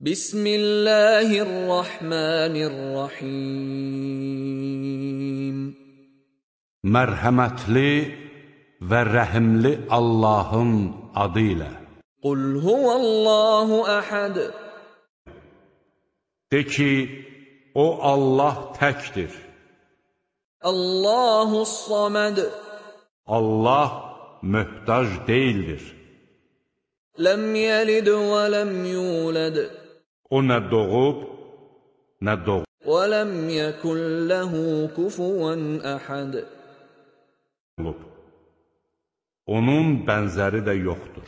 Bismillahirrahmanirrahim. Mərhəmətli və rəhimli Allahın adı ilə. Qul huvallahu əhəd De ki, o Allah təkdir. Allahus saməd Allah möhtac deyildir. Ləm yəlid və ləm yulad O nə doğub, nə doğub. Ləm yəkun ləhu kufuvan əhəd Onun bənzəri də yoxdur.